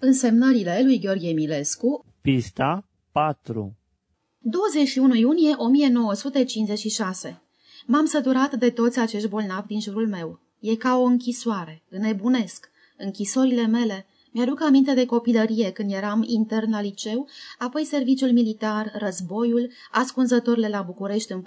Însemnările lui Gheorghe Milescu Pista 4 21 iunie 1956 M-am săturat de toți acești bolnavi din jurul meu. E ca o închisoare. Înnebunesc. Închisorile mele. Mi-aduc aminte de copilărie când eram intern la liceu, apoi serviciul militar, războiul, ascunzătorile la București în 47-48.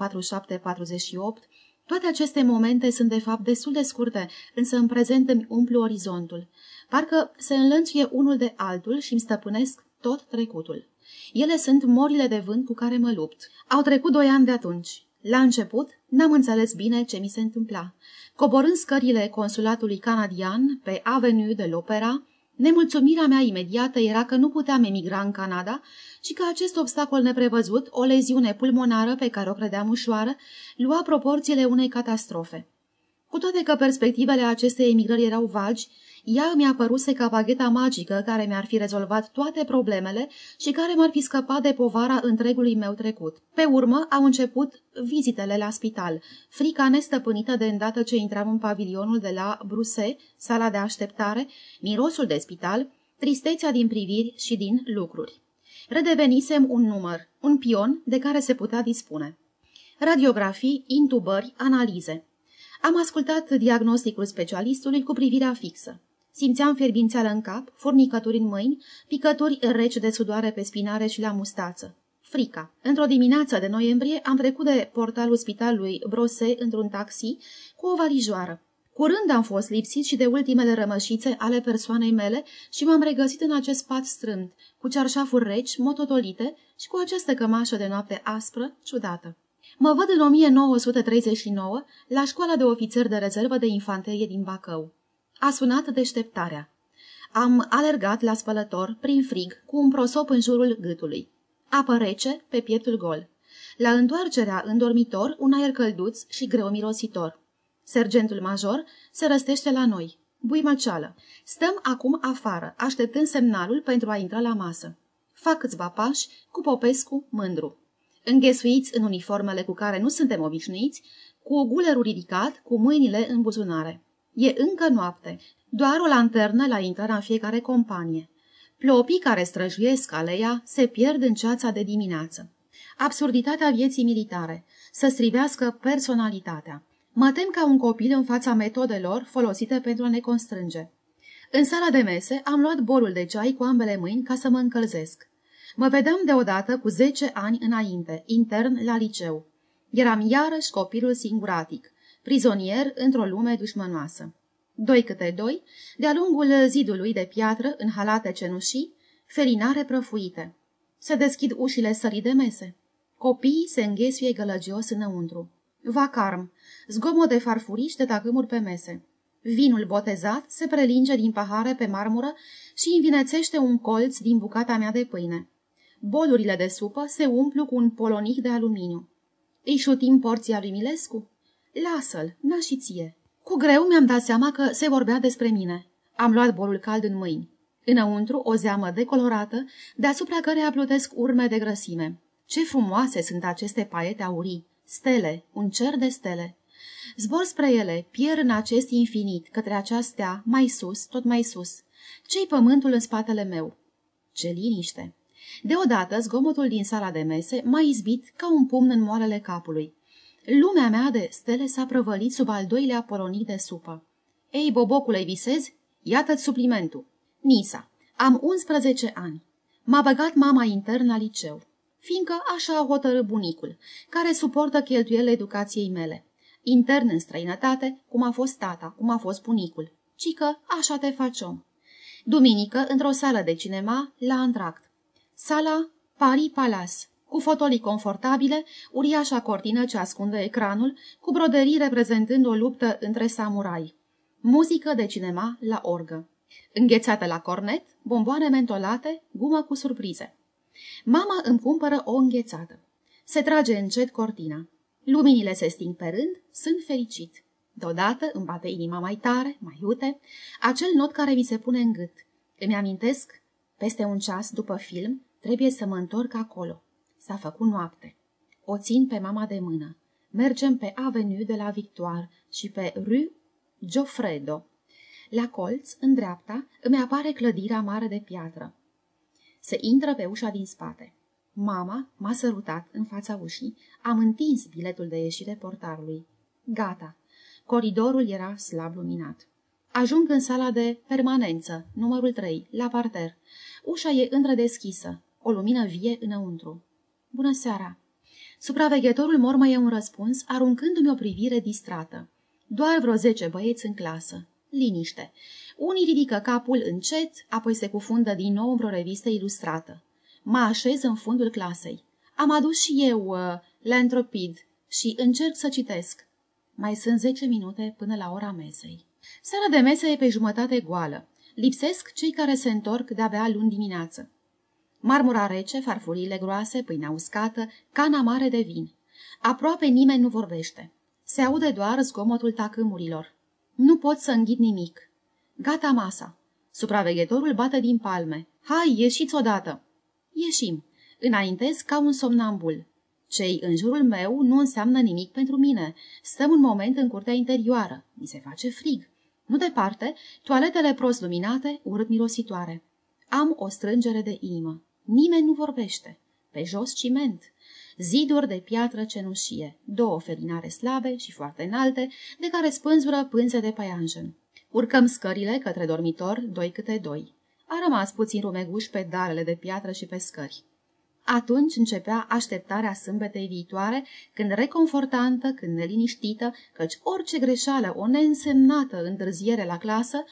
Toate aceste momente sunt de fapt destul de scurte, însă în prezent îmi umplu orizontul. Parcă se înlănțuie unul de altul și îmi stăpânesc tot trecutul. Ele sunt morile de vânt cu care mă lupt. Au trecut doi ani de atunci. La început, n-am înțeles bine ce mi se întâmpla. Coborând scările consulatului canadian pe Avenue de l'Opera, nemulțumirea mea imediată era că nu puteam emigra în Canada și că acest obstacol neprevăzut, o leziune pulmonară pe care o credeam ușoară, lua proporțiile unei catastrofe. Cu toate că perspectivele acestei emigrări erau vagi, ea mi-a păruse ca bagheta magică care mi-ar fi rezolvat toate problemele și care m-ar fi scăpat de povara întregului meu trecut. Pe urmă au început vizitele la spital, frica nestăpânită de îndată ce intram în pavilionul de la Bruse, sala de așteptare, mirosul de spital, tristețea din priviri și din lucruri. Redevenisem un număr, un pion de care se putea dispune. Radiografii, intubări, analize. Am ascultat diagnosticul specialistului cu privirea fixă. Simțeam fierbințeală în cap, furnicături în mâini, picături reci de sudoare pe spinare și la mustață. Frica. Într-o dimineață de noiembrie am trecut de portalul spitalului Brose într-un taxi cu o valijoară. Curând am fost lipsit și de ultimele rămășițe ale persoanei mele și m-am regăsit în acest pat strâmt, cu cearșafuri reci, mototolite și cu această cămașă de noapte aspră, ciudată. Mă văd în 1939 la școala de ofițer de rezervă de infanterie din Bacău. A sunat deșteptarea. Am alergat la spălător, prin frig, cu un prosop în jurul gâtului. Apă rece, pe pieptul gol. La întoarcerea în dormitor, un aer călduț și greu mirositor. Sergentul major se răstește la noi. Buimăceală. Stăm acum afară, așteptând semnalul pentru a intra la masă. Fac câțiva pași, cu Popescu mândru. Înghesuiți în uniformele cu care nu suntem obișnuiți, cu gulerul ridicat, cu mâinile în buzunare. E încă noapte, doar o lanternă la intrarea în fiecare companie. Plopii care străjuiesc aleia se pierd în ceața de dimineață. Absurditatea vieții militare, să strivească personalitatea. Mă tem ca un copil în fața metodelor folosite pentru a ne constrânge. În sala de mese am luat bolul de ceai cu ambele mâini ca să mă încălzesc. Mă vedeam deodată cu zece ani înainte, intern la liceu. Eram iarăși copilul singuratic, prizonier într-o lume dușmănoasă. Doi câte doi, de-a lungul zidului de piatră, în halate cenușii, felinare prăfuite. Se deschid ușile sării de mese. Copiii se înghesuie gălăgios înăuntru. Vacarm, zgomot de farfuriș de tacâmuri pe mese. Vinul botezat se prelinge din pahare pe marmură și învinețește un colț din bucata mea de pâine. Bolurile de supă se umplu cu un polonic de aluminiu. Îi șutim porția lui Milescu? Lasă-l, n și ție. Cu greu mi-am dat seama că se vorbea despre mine. Am luat bolul cald în mâini. Înăuntru o zeamă decolorată, deasupra care plutesc urme de grăsime. Ce frumoase sunt aceste paiete aurii! Stele, un cer de stele. Zbor spre ele, pier în acest infinit, către aceastea, mai sus, tot mai sus. Ce-i pământul în spatele meu? Ce liniște! Deodată, zgomotul din sala de mese m-a izbit ca un pumn în moarele capului. Lumea mea de stele s-a prăvălit sub al doilea polonic de supă. Ei, bobocule, visezi? Iată-ți suplimentul. Nisa. Am 11 ani. M-a băgat mama intern la liceu, fiindcă așa a hotărât bunicul, care suportă cheltuielile educației mele. Intern în străinătate, cum a fost tata, cum a fost bunicul. Cică, așa te faci om. Duminică, într-o sală de cinema, la antract. Sala Paris Palace, cu fotolii confortabile, uriașa cortină ce ascunde ecranul, cu broderii reprezentând o luptă între samurai. Muzică de cinema la orgă. Înghețată la cornet, bomboane mentolate, gumă cu surprize. Mama îmi cumpără o înghețată. Se trage încet cortina. Luminile se sting pe rând, sunt fericit. Deodată îmi bate inima mai tare, mai iute, acel not care mi se pune în gât. Îmi amintesc, peste un ceas după film, Trebuie să mă întorc acolo. S-a făcut noapte. O țin pe mama de mână. Mergem pe Avenue de la Victoire și pe Rue Giofredo. La colț, în dreapta, îmi apare clădirea mare de piatră. Se intră pe ușa din spate. Mama m-a sărutat în fața ușii, am întins biletul de ieșire portarului. Gata. Coridorul era slab luminat. Ajung în sala de permanență, numărul 3, la parter. Ușa e întredeschisă, o lumină vie înăuntru. Bună seara! Supraveghetorul mormăie un răspuns, aruncându-mi o privire distrată. Doar vreo zece băieți în clasă. Liniște. Unii ridică capul încet, apoi se cufundă din nou în vreo revistă ilustrată. Mă așez în fundul clasei. Am adus și eu uh, Lantropid și încerc să citesc. Mai sunt zece minute până la ora mesei. Sala de mesă e pe jumătate goală. Lipsesc cei care se întorc de-abia luni dimineață. Marmura rece, farfurile groase, pâinea uscată, cana mare de vin. Aproape nimeni nu vorbește. Se aude doar zgomotul tacâmurilor. Nu pot să înghit nimic. Gata masa. Supraveghetorul bate din palme. Hai, ieșiți odată! Ieșim. Înaintez ca un somnambul. Cei în jurul meu nu înseamnă nimic pentru mine. Stăm un moment în curtea interioară. Mi se face frig. Nu departe, toaletele prost luminate, urât mirositoare. Am o strângere de inimă. Nimeni nu vorbește. Pe jos ciment. Ziduri de piatră cenușie, două felinare slabe și foarte înalte, de care spânzură pânze de paianjen. Urcăm scările către dormitor, doi câte doi. A rămas puțin rumeguș pe dalele de piatră și pe scări. Atunci începea așteptarea sâmbetei viitoare, când reconfortantă, când neliniștită, căci orice greșeală, o neînsemnată întârziere la clasă,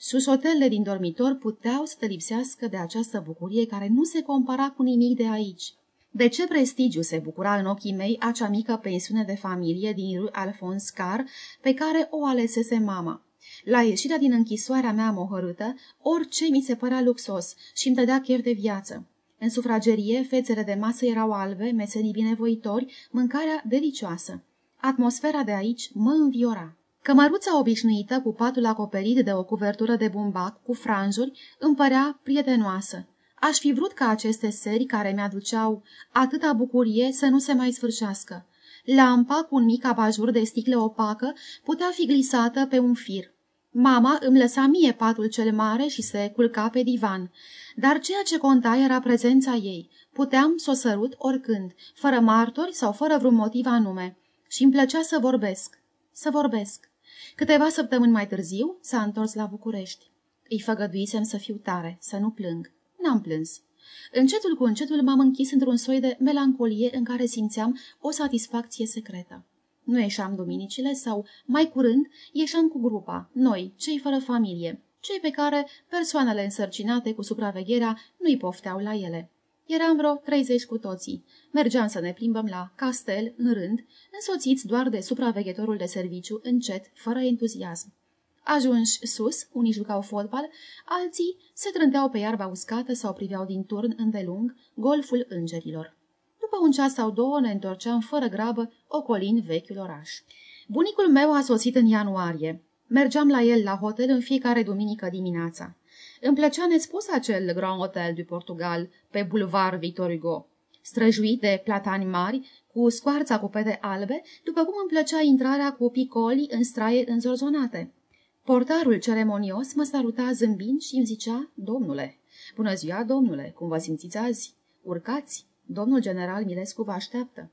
Șușotelele din dormitor puteau să te lipsească de această bucurie care nu se compara cu nimic de aici. De ce prestigiu se bucura în ochii mei acea mică pensiune de familie din rue Alphonse Car pe care o alesese mama? La ieșirea din închisoarea mea mohărâtă, orice mi se părea luxos și îmi dădea chef de viață. În sufragerie, fețele de masă erau albe, mesenii binevoitori, mâncarea delicioasă. Atmosfera de aici mă înviora. Cămăruța obișnuită, cu patul acoperit de o cuvertură de bumbac cu franjuri, îmi părea prietenoasă. Aș fi vrut ca aceste seri care mi-aduceau atâta bucurie să nu se mai sfârșească. Lampa cu un mic abajur de sticlă opacă putea fi glisată pe un fir. Mama îmi lăsa mie patul cel mare și se culca pe divan, dar ceea ce conta era prezența ei. Puteam să o sărut oricând, fără martori sau fără vreun motiv anume. Și îmi plăcea să vorbesc. Să vorbesc. Câteva săptămâni mai târziu s-a întors la București. Îi făgăduisem să fiu tare, să nu plâng. N-am plâns. Încetul cu încetul m-am închis într-un soi de melancolie în care simțeam o satisfacție secretă. Nu ieșeam duminicile sau, mai curând, ieșeam cu grupa, noi, cei fără familie, cei pe care persoanele însărcinate cu supravegherea nu-i pofteau la ele. Eram vreo treizeci cu toții. Mergeam să ne plimbăm la castel, în rând, însoțiți doar de supraveghetorul de serviciu, încet, fără entuziasm. Ajunși sus, unii jucau fotbal, alții se trânteau pe iarba uscată sau priveau din turn îndelung golful îngerilor. După un ceas sau două ne întorceam fără grabă, ocolind vechiul oraș. Bunicul meu a sosit în ianuarie. Mergeam la el la hotel în fiecare duminică dimineața. Îmi plăcea nespus acel Grand Hotel du Portugal pe bulvar Victor Hugo, străjuit de platani mari, cu scoarța cu pete albe, după cum îmi plăcea intrarea cu picoli în straie înzorzonate. Portarul ceremonios mă saluta zâmbind și îmi zicea, domnule, bună ziua, domnule, cum vă simțiți azi? Urcați, domnul general Milescu vă așteaptă.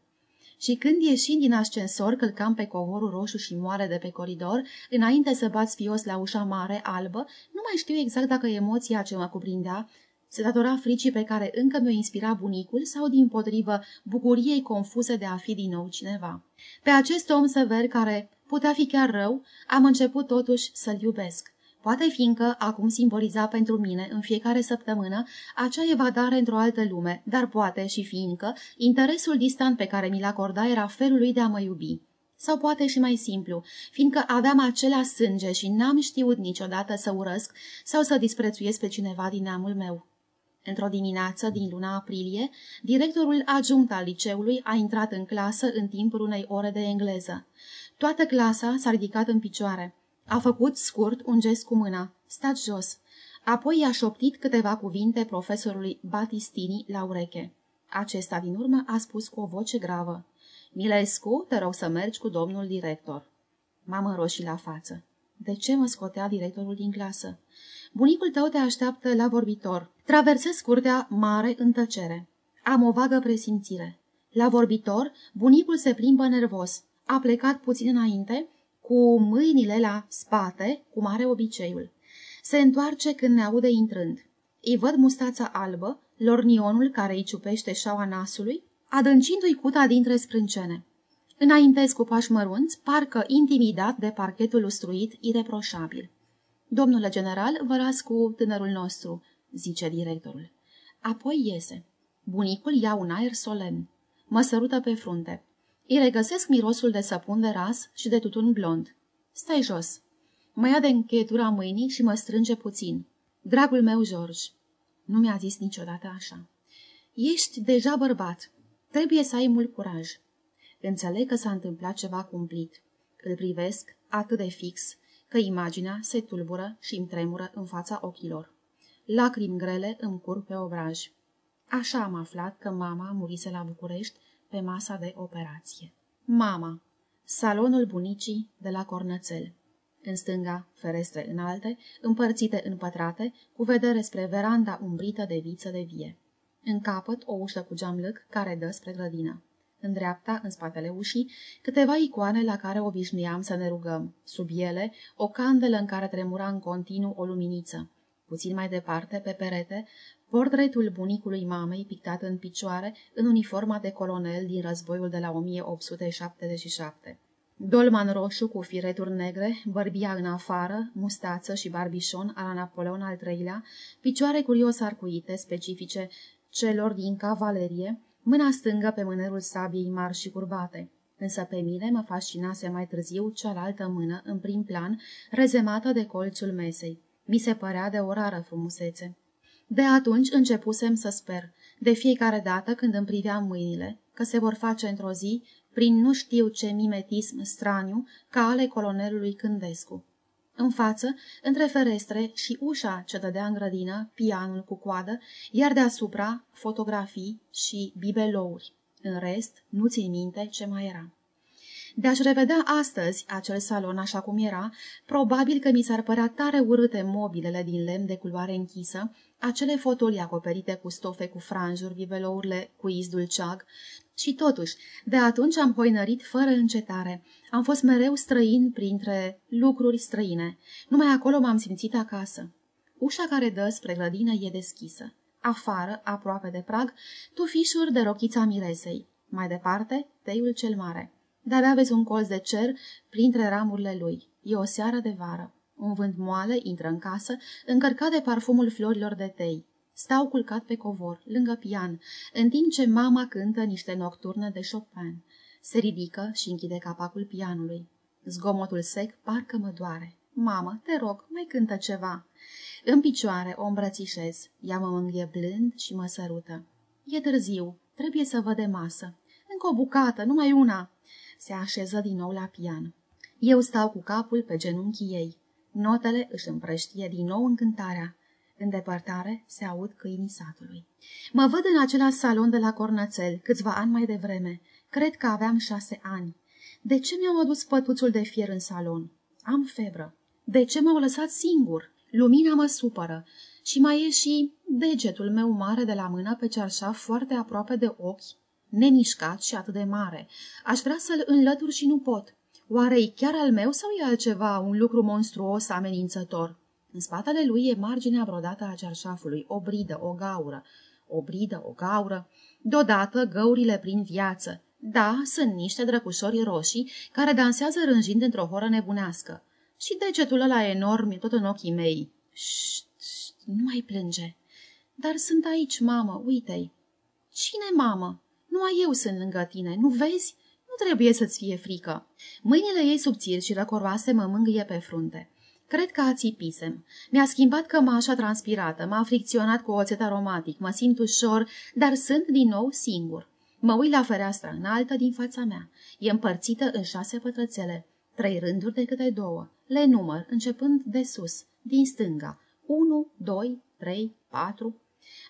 Și când ieșind din ascensor, călcam pe covorul roșu și moare de pe coridor, înainte să bat fios la ușa mare, albă, nu mai știu exact dacă emoția ce mă cuprindea se datora fricii pe care încă mi-o inspira bunicul sau, din potrivă, bucuriei confuse de a fi din nou cineva. Pe acest om sever care putea fi chiar rău, am început totuși să-l iubesc. Poate fiindcă acum simboliza pentru mine în fiecare săptămână acea evadare într-o altă lume, dar poate și fiindcă interesul distant pe care mi-l acorda era felul lui de a mă iubi. Sau poate și mai simplu, fiindcă aveam acela sânge și n-am știut niciodată să urăsc sau să disprețuiesc pe cineva din neamul meu. Într-o dimineață din luna aprilie, directorul adjunct al liceului a intrat în clasă în timpul unei ore de engleză. Toată clasa s-a ridicat în picioare. A făcut scurt un gest cu mâna. Stați jos. Apoi i-a șoptit câteva cuvinte profesorului Batistini la ureche. Acesta din urmă a spus cu o voce gravă. Milescu, te rog să mergi cu domnul director. M-am înroșit la față. De ce mă scotea directorul din clasă? Bunicul tău te așteaptă la vorbitor. Traversez curtea mare în tăcere. Am o vagă presimțire. La vorbitor, bunicul se plimbă nervos. A plecat puțin înainte, cu mâinile la spate, cum are obiceiul. Se întoarce când ne aude intrând. Îi văd mustața albă, lornionul care îi ciupește șaua nasului, adâncindu-i cuta dintre sprâncene. Înaintez cu pași mărunți, parcă intimidat de parchetul ustruit ireproșabil. Domnule general, vă las cu tânărul nostru, zice directorul. Apoi iese. Bunicul ia un aer solemn. Mă sărută pe frunte. Îi regăsesc mirosul de săpun de ras și de tutun blond. Stai jos. Mă ia de încheietura mâinii și mă strânge puțin. Dragul meu, George, nu mi-a zis niciodată așa. Ești deja bărbat. Trebuie să ai mult curaj. Înțeleg că s-a întâmplat ceva cumplit. Îl privesc atât de fix că imaginea se tulbură și îmi tremură în fața ochilor. Lacrimi grele îmi cur pe obraj. Așa am aflat că mama murise la București pe masa de operație. Mama. Salonul bunicii de la Cornățel. În stânga, ferestre înalte, împărțite în pătrate, cu vedere spre veranda umbrită de viță de vie. În capăt, o ușă cu geamlâc care dă spre grădină. În dreapta, în spatele ușii, câteva icoane la care obișnuiam să ne rugăm. Sub ele, o candelă în care tremura în continuu o luminiță. Puțin mai departe, pe perete, portretul bunicului mamei pictat în picioare în uniforma de colonel din războiul de la 1877. Dolman roșu cu fireturi negre, bărbia în afară, mustață și barbișon ala Napoleon al III-lea, picioare curios arcuite, specifice celor din cavalerie, mâna stângă pe mânerul sabiei mari și curbate. Însă pe mine mă fascinase mai târziu cealaltă mână, în prim plan, rezemată de colțul mesei. Mi se părea de o rară frumusețe. De atunci începusem să sper, de fiecare dată când îmi priveam mâinile, că se vor face într-o zi, prin nu știu ce mimetism straniu, ca ale colonelului Cândescu. În față, între ferestre și ușa ce dădea în grădină, pianul cu coadă, iar deasupra fotografii și bibelouri. În rest, nu țin minte ce mai era. De-aș revedea astăzi acel salon așa cum era, probabil că mi s-ar părea tare urâte mobilele din lemn de culoare închisă, acele fotolii acoperite cu stofe cu franjuri, bibelourile cu iz dulceag, și totuși, de atunci am hoinărit fără încetare. Am fost mereu străin printre lucruri străine. Numai acolo m-am simțit acasă. Ușa care dă spre grădină e deschisă. Afară, aproape de prag, tufișuri de rochița miresei. Mai departe, teiul cel mare. De-abia vezi un colț de cer printre ramurile lui. E o seară de vară. Un vânt moale intră în casă, încărcat de parfumul florilor de tei. Stau culcat pe covor, lângă pian, în timp ce mama cântă niște nocturne de Chopin. Se ridică și închide capacul pianului. Zgomotul sec parcă mă doare. Mamă, te rog, mai cântă ceva. În picioare o îmbrățișez. Ea mă mângâie blând și mă sărută. E târziu, trebuie să văd de masă. Încă o bucată, numai una. Se așeză din nou la pian. Eu stau cu capul pe genunchii ei. Notele își împrăștie din nou încântarea. În depărtare se aud câinii satului. Mă văd în același salon de la Cornățel, câțiva ani mai devreme. Cred că aveam șase ani. De ce mi-au adus pătuțul de fier în salon? Am febră. De ce m-au lăsat singur? Lumina mă supără și mai e și degetul meu mare de la mână pe cearșaf foarte aproape de ochi, nemișcat și atât de mare. Aș vrea să-l înlătur și nu pot. Oare e chiar al meu sau e altceva, un lucru monstruos, amenințător? În spatele lui e marginea brodată a cearșafului, o bridă, o gaură, o bridă, o gaură. Deodată găurile prin viață. Da, sunt niște drăcușori roșii care dansează rânjind într-o horă nebunească. Și degetul ăla enorm e tot în ochii mei. Șt, șt, nu mai plânge. Dar sunt aici, mamă, uite-i. Cine, mamă? Numai eu sunt lângă tine, nu vezi? Nu trebuie să-ți fie frică. Mâinile ei subțiri și răcoroase mă mângâie pe frunte. Cred că ațipisem. Mi-a schimbat cămașa transpirată, m-a fricționat cu oțet aromatic, mă simt ușor, dar sunt din nou singur. Mă uit la fereastra înaltă din fața mea. E împărțită în șase pătrățele, trei rânduri de câte două. Le număr, începând de sus, din stânga. 1, 2, 3, 4.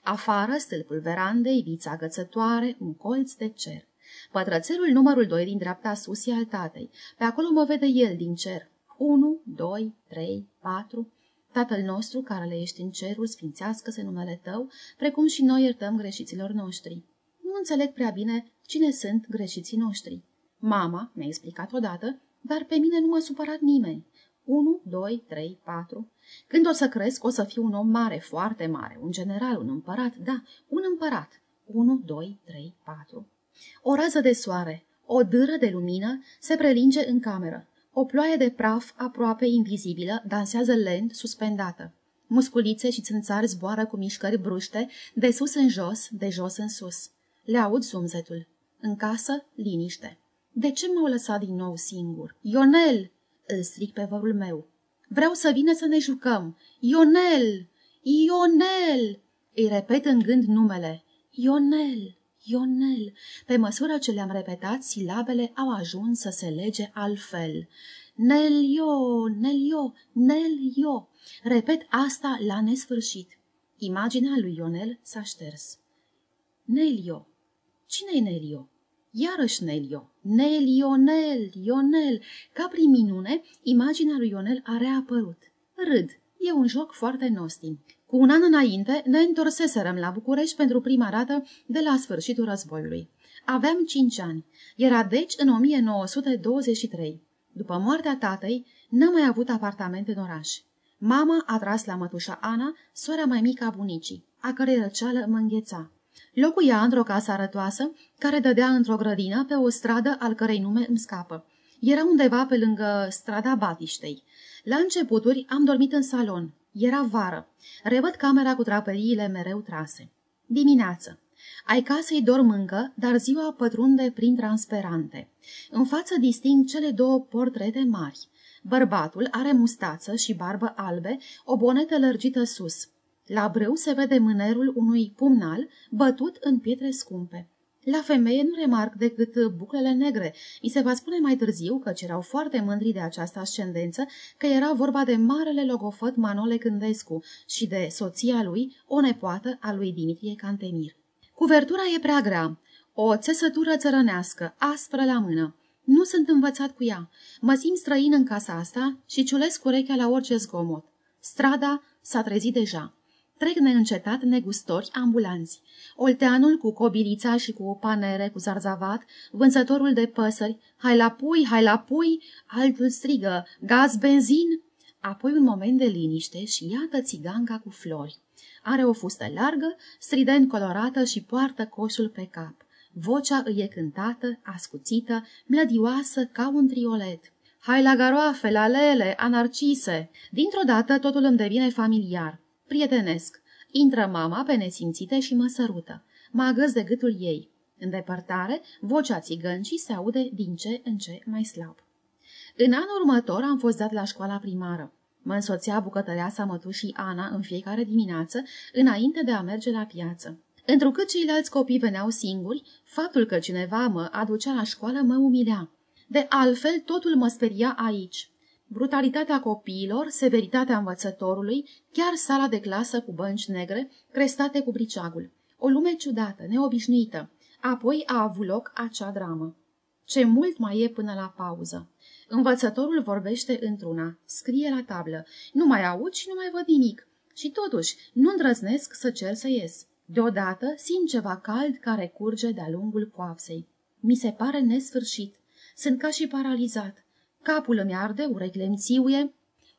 Afară, stâlpul verandei, vița agățătoare, un colț de cer. Pătrățelul numărul 2 din dreapta sus e al tatei. Pe acolo mă vede el din cer 1, 2, 3, 4. Tatăl nostru, care le ești în cerul, sfințească-se numele tău, precum și noi iertăm greșiților noștri. Nu înțeleg prea bine cine sunt greșiții noștri. Mama mi-a explicat odată, dar pe mine nu m-a supărat nimeni. 1, 2, 3, 4. Când o să cresc, o să fiu un om mare, foarte mare, un general, un împărat, da, un împărat. 1, 2, 3, 4. O rază de soare, o dâră de lumină se prelinge în cameră. O ploaie de praf aproape invizibilă dansează lent, suspendată. Musculițe și țânțari zboară cu mișcări bruște, de sus în jos, de jos în sus. Le aud zumzetul. În casă, liniște. De ce m-au lăsat din nou singur? Ionel! Îl strig pe vărul meu. Vreau să vină să ne jucăm. Ionel! Ionel! Îi repet în gând numele. Ionel! Ionel! Pe măsură ce le-am repetat, silabele au ajuns să se lege altfel. Nelio, Nelio, Nelio! Repet asta la nesfârșit. Imaginea lui Ionel s-a șters. Nelio! Cine-i Nelio? Iarăși Nelio. Nelionel, Ionel. Ca prin minune, imaginea lui Ionel a reapărut. Râd. E un joc foarte nostim. Cu un an înainte ne întorseserăm la București pentru prima dată de la sfârșitul războiului. Aveam cinci ani. Era deci în 1923. După moartea tatei, n-am mai avut apartament în oraș. Mama a tras la mătușa Ana, sora mai mică a bunicii, a cărei răceală mă îngheța. Locuia într-o casă arătoasă, care dădea într-o grădină pe o stradă al cărei nume îmi scapă. Era undeva pe lângă strada Batiștei. La începuturi am dormit în salon. Era vară. Revăd camera cu draperiile mereu trase. Dimineață. Ai casei dorm încă, dar ziua pătrunde prin transperante. În față disting cele două portrete mari. Bărbatul are mustață și barbă albe, o bonetă lărgită sus. La brâu se vede mânerul unui pumnal bătut în pietre scumpe. La femeie nu remarc decât buclele negre. Mi se va spune mai târziu că erau foarte mândri de această ascendență, că era vorba de marele logofăt Manole Cândescu și de soția lui, o nepoată a lui Dimitrie Cantemir. Cuvertura e prea grea, o țesătură țărănească, aspră la mână. Nu sunt învățat cu ea. Mă simt străin în casa asta și ciulesc urechea la orice zgomot. Strada s-a trezit deja. Trec neîncetat negustori ambulanți. Olteanul cu cobilița și cu panere cu zarzavat, vânzătorul de păsări, hai la pui, hai la pui, altul strigă, gaz, benzin. Apoi un moment de liniște și iată țiganca cu flori. Are o fustă largă, strident colorată și poartă coșul pe cap. Vocea îi e cântată, ascuțită, mlădioasă ca un triolet. Hai la garoafe, la lele, anarcise! Dintr-o dată totul îmi devine familiar. Prietenesc. Intră mama pe nesimțite și mă sărută. Mă agăs de gâtul ei. În depărtare, vocea țigăncii se aude din ce în ce mai slab. În anul următor am fost dat la școala primară. Mă însoțea bucătăreasa mătușii Ana în fiecare dimineață, înainte de a merge la piață. Întrucât ceilalți copii veneau singuri, faptul că cineva mă aducea la școală mă umilea. De altfel, totul mă speria aici brutalitatea copiilor, severitatea învățătorului, chiar sala de clasă cu bănci negre, crestate cu briceagul. O lume ciudată, neobișnuită. Apoi a avut loc acea dramă. Ce mult mai e până la pauză. Învățătorul vorbește într-una, scrie la tablă. Nu mai aud și nu mai văd nimic. Și totuși, nu îndrăznesc să cer să ies. Deodată simt ceva cald care curge de-a lungul coapsei. Mi se pare nesfârșit. Sunt ca și paralizat. Capul îmi arde, urechile îmi țiuie.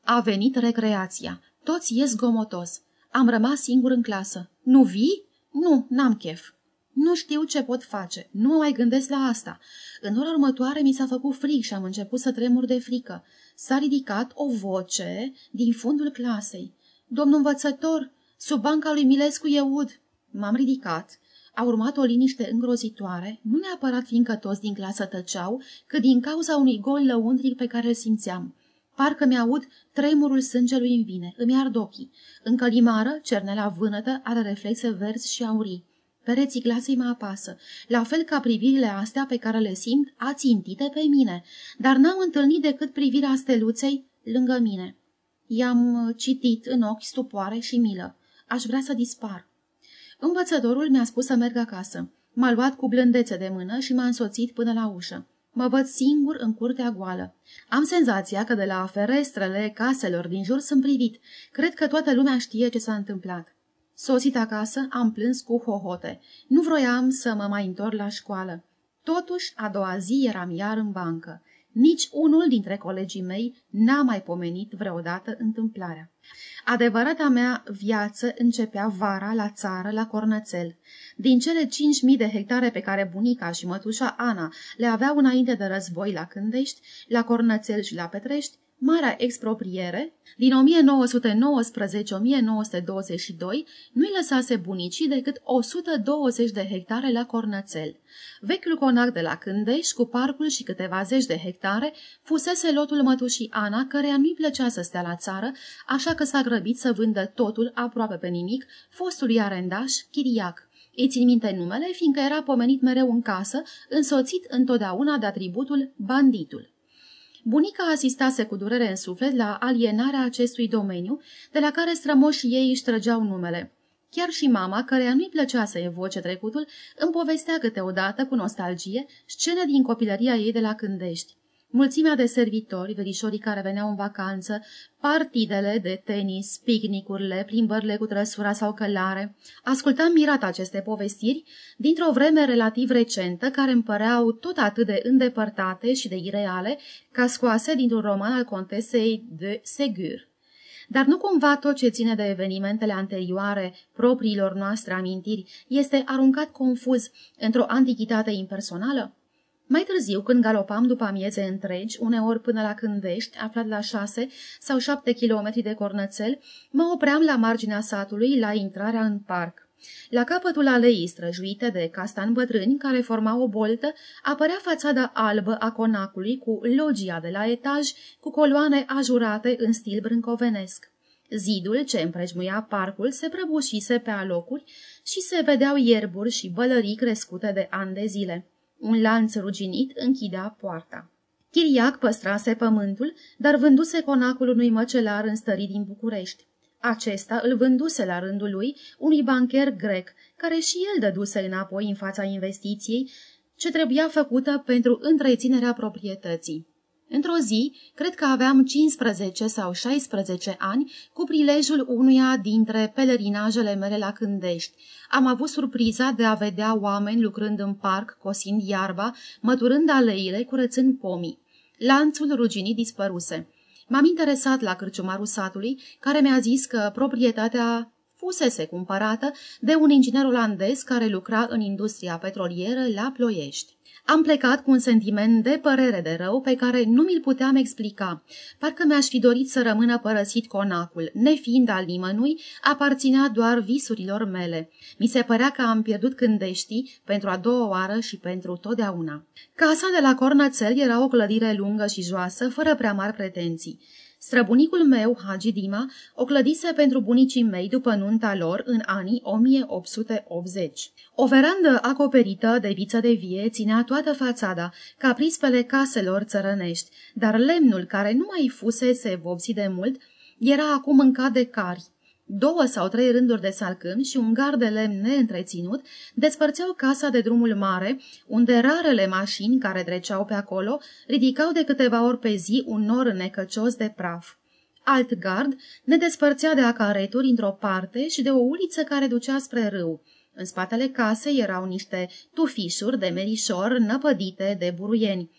A venit recreația. Toți ies gomotos. Am rămas singur în clasă. Nu vii? Nu, n-am chef. Nu știu ce pot face. Nu mă mai gândesc la asta. În ora următoare mi s-a făcut frig și am început să tremur de frică. S-a ridicat o voce din fundul clasei. Domnul învățător, sub banca lui Milescu e ud. M-am ridicat. A urmat o liniște îngrozitoare, nu neapărat fiindcă toți din clasă tăceau, cât din cauza unui gol lăuntric pe care îl simțeam. Parcă mi-aud tremurul sângelui în vine, îmi ard ochii. În călimară, cernela vânătă are reflexe verzi și aurii. Pereții clasei mă apasă, la fel ca privirile astea pe care le simt ațintite pe mine, dar n-am întâlnit decât privirea steluței lângă mine. I-am citit în ochi stupoare și milă. Aș vrea să dispar. Învățătorul mi-a spus să merg acasă. M-a luat cu blândețe de mână și m-a însoțit până la ușă. Mă văd singur în curtea goală. Am senzația că de la ferestrele caselor din jur sunt privit. Cred că toată lumea știe ce s-a întâmplat. Sosit acasă, am plâns cu hohote. Nu vroiam să mă mai întorc la școală. Totuși, a doua zi eram iar în bancă. Nici unul dintre colegii mei n-a mai pomenit vreodată întâmplarea. Adevărata mea viață începea vara la țară, la Cornățel. Din cele 5.000 de hectare pe care bunica și mătușa Ana le aveau înainte de război la Cândești, la Cornățel și la Petrești, Marea expropriere din 1919-1922 nu-i lăsase bunicii decât 120 de hectare la Cornățel. Vechiul conac de la Cândeș, cu parcul și câteva zeci de hectare, fusese lotul mătușii Ana, căreia nu-i plăcea să stea la țară, așa că s-a grăbit să vândă totul aproape pe nimic fostului arendaș Chiriac. Îi țin minte numele, fiindcă era pomenit mereu în casă, însoțit întotdeauna de atributul banditul. Bunica asistase cu durere în suflet la alienarea acestui domeniu, de la care strămoșii ei își trăgeau numele. Chiar și mama, căreia nu-i plăcea să evoce trecutul, îmi povestea câteodată, cu nostalgie, scene din copilăria ei de la Cândești mulțimea de servitori, verișorii care veneau în vacanță, partidele de tenis, picnicurile, plimbările cu trăsura sau călare. Ascultam mirat aceste povestiri dintr-o vreme relativ recentă, care îmi păreau tot atât de îndepărtate și de ireale ca scoase dintr-un roman al contesei de Segur. Dar nu cumva tot ce ține de evenimentele anterioare propriilor noastre amintiri este aruncat confuz într-o antichitate impersonală? Mai târziu, când galopam după amieze întregi, uneori până la Cândvești, aflat la șase sau șapte kilometri de cornățel, mă opream la marginea satului, la intrarea în parc. La capătul aleii străjuite de castan bătrâni, care forma o boltă, apărea fațada albă a conacului cu logia de la etaj, cu coloane ajurate în stil brâncovenesc. Zidul ce împrejmuia parcul se prăbușise pe alocuri și se vedeau ierburi și bălării crescute de ani de zile. Un lanț ruginit închidea poarta. Chiriac păstrase pământul, dar vânduse conacul unui măcelar înstărit din București. Acesta îl vânduse la rândul lui unui bancher grec, care și el dăduse înapoi în fața investiției ce trebuia făcută pentru întreținerea proprietății. Într-o zi, cred că aveam 15 sau 16 ani, cu prilejul unuia dintre pelerinajele mele la Cândești. Am avut surpriza de a vedea oameni lucrând în parc, cosind iarba, măturând aleile, curățând pomii. Lanțul ruginit dispăruse. M-am interesat la cârciumarul satului, care mi-a zis că proprietatea fusese cumpărată de un inginer olandez care lucra în industria petrolieră la Ploiești. Am plecat cu un sentiment de părere de rău pe care nu mi-l puteam explica. Parcă mi-aș fi dorit să rămână părăsit conacul, nefiind al nimănui, aparținea doar visurilor mele. Mi se părea că am pierdut cândeștii pentru a doua oară și pentru totdeauna. Casa de la Cornățel era o clădire lungă și joasă, fără prea mari pretenții. Străbunicul meu, Hagi Dima, o clădise pentru bunicii mei după nunta lor în anii 1880. O verandă acoperită de viță de vie ținea toată fațada, ca prispele caselor țărănești, dar lemnul care nu mai fusese vopsit de mult era acum mâncat de cari. Două sau trei rânduri de salcâm și un gard de lemn neîntreținut despărțeau casa de drumul mare, unde rarele mașini care treceau pe acolo ridicau de câteva ori pe zi un nor necăcios de praf. Alt gard ne despărțea de acareturi într-o parte și de o uliță care ducea spre râu. În spatele casei erau niște tufișuri de merișor năpădite de buruieni.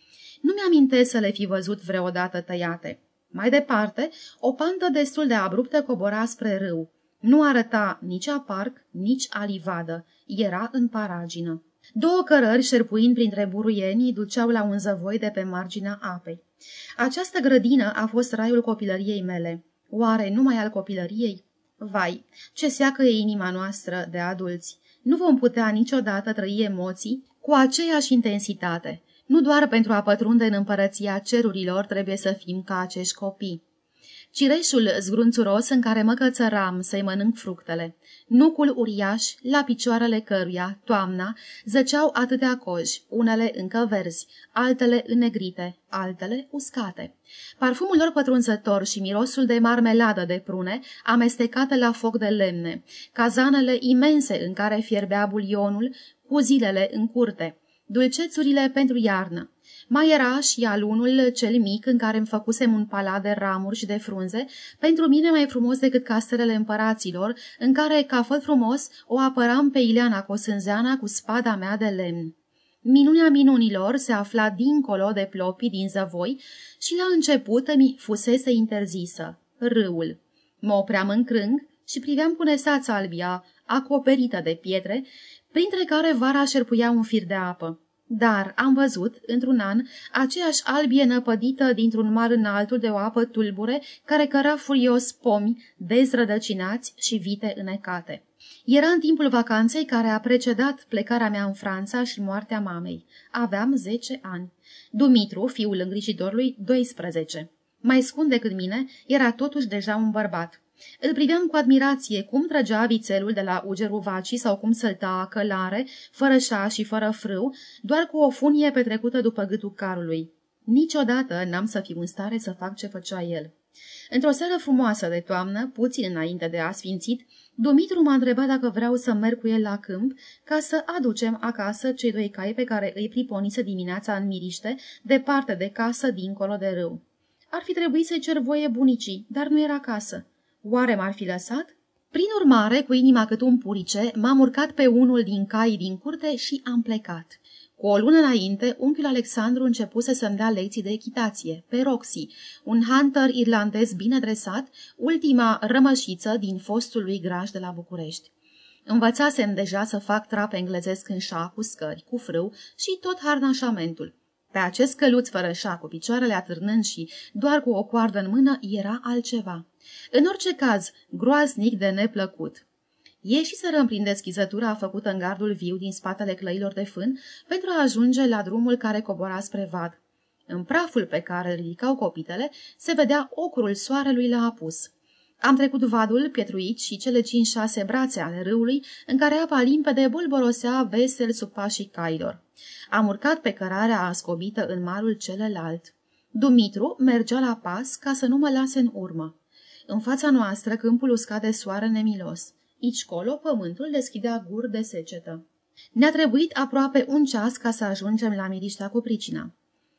Nu mi-amintesc să le fi văzut vreodată tăiate. Mai departe, o pantă destul de abruptă cobora spre râu. Nu arăta nici a parc, nici a livadă. Era în paragină. Două cărări, șerpuind printre buruieni, duceau la un zăvoi de pe marginea apei. Această grădină a fost raiul copilăriei mele. Oare numai al copilăriei? Vai, ce seacă e inima noastră de adulți! Nu vom putea niciodată trăi emoții cu aceeași intensitate. Nu doar pentru a pătrunde în împărăția cerurilor trebuie să fim ca acești copii. Cireșul zgrunțuros în care mă cățăram să-i mănânc fructele, nucul uriaș la picioarele căruia, toamna, zăceau atâtea coji, unele încă verzi, altele înnegrite, altele uscate. Parfumul lor pătrunzător și mirosul de marmeladă de prune, amestecate la foc de lemne, cazanele imense în care fierbea bulionul, cu zilele în curte, dulcețurile pentru iarnă, Mai era și alunul cel mic în care îmi făcusem un palat de ramuri și de frunze, pentru mine mai frumos decât castelele împăraților, în care, ca făt frumos, o apăram pe Ileana Cosânzeana cu spada mea de lemn. Minunea minunilor se afla dincolo de plopii din zăvoi și la început mi fusese interzisă, râul. Mă opream în crâng și priveam cu nesața albia, acoperită de pietre, printre care vara șerpuia un fir de apă. Dar am văzut, într-un an, aceeași albie năpădită dintr-un mar în altul de o apă tulbure, care căra furios pomi, dezrădăcinați și vite înecate. Era în timpul vacanței care a precedat plecarea mea în Franța și moartea mamei. Aveam zece ani. Dumitru, fiul îngrijitorului, 12. Mai scund decât mine, era totuși deja un bărbat. Îl priveam cu admirație cum trăgea vițelul de la ugerul vacii sau cum sălta călare, fără șaș și fără frâu, doar cu o funie petrecută după gâtul carului. Niciodată n-am să fiu în stare să fac ce făcea el. Într-o seară frumoasă de toamnă, puțin înainte de a sfințit, Dumitru m-a întrebat dacă vreau să merg cu el la câmp ca să aducem acasă cei doi cai pe care îi priponise dimineața în miriște, departe de casă, dincolo de râu. Ar fi trebuit să-i cer voie bunicii, dar nu era casă. Oare m-ar fi lăsat? Prin urmare, cu inima cât un purice, m-am urcat pe unul din caii din curte și am plecat. Cu o lună înainte, unchiul Alexandru începuse să-mi dea lecții de echitație, pe Roxy, un hunter irlandez bine dresat, ultima rămășiță din fostul lui graj de la București. Învățasem deja să fac trap englezesc în șa, cu scări, cu frâu și tot harnașamentul. Pe acest căluț fără șa, cu picioarele atârnând și doar cu o coardă în mână, era altceva. În orice caz, groaznic de neplăcut. Ieșiserăm prin deschizătura făcută în gardul viu din spatele clăilor de fân pentru a ajunge la drumul care cobora spre vad. În praful pe care îl ridicau copitele se vedea ocrul soarelui la apus. Am trecut vadul pietruit și cele cinci-șase brațe ale râului, în care apa limpede bulborosea vesel sub pașii cailor. Am urcat pe cărarea ascobită în marul celălalt. Dumitru mergea la pas ca să nu mă lase în urmă. În fața noastră câmpul uscat de soare nemilos. Ici colo pământul deschidea gur de secetă. Ne-a trebuit aproape un ceas ca să ajungem la miriștea cu pricina.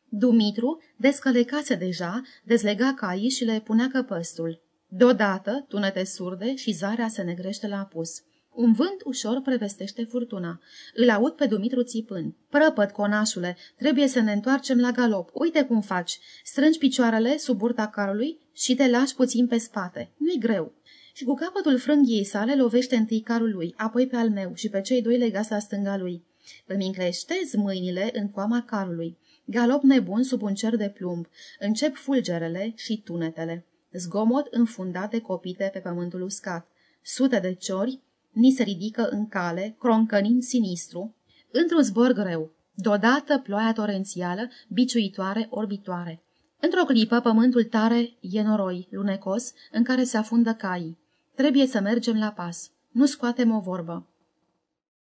Dumitru descălecase deja, dezlega caii și le punea căpăstul. Deodată, tunete surde și zarea se negrește la apus. Un vânt ușor prevestește furtuna. Îl aud pe Dumitru țipând. Prăpăt, conașule, trebuie să ne întoarcem la galop. Uite cum faci. Strângi picioarele sub burta carului și te lași puțin pe spate. Nu-i greu. Și cu capătul frânghiei sale lovește întâi carul lui, apoi pe al meu și pe cei doi legați la stânga lui. Îmi încleștez mâinile în coama carului. Galop nebun sub un cer de plumb. Încep fulgerele și tunetele. Zgomot înfundat de copite pe pământul uscat. Sute de ciori ni se ridică în cale, croncănind sinistru, într-un zbor greu. Deodată ploaia torențială, biciuitoare, orbitoare. Într-o clipă, pământul tare e noroi, lunecos, în care se afundă caii. Trebuie să mergem la pas. Nu scoatem o vorbă.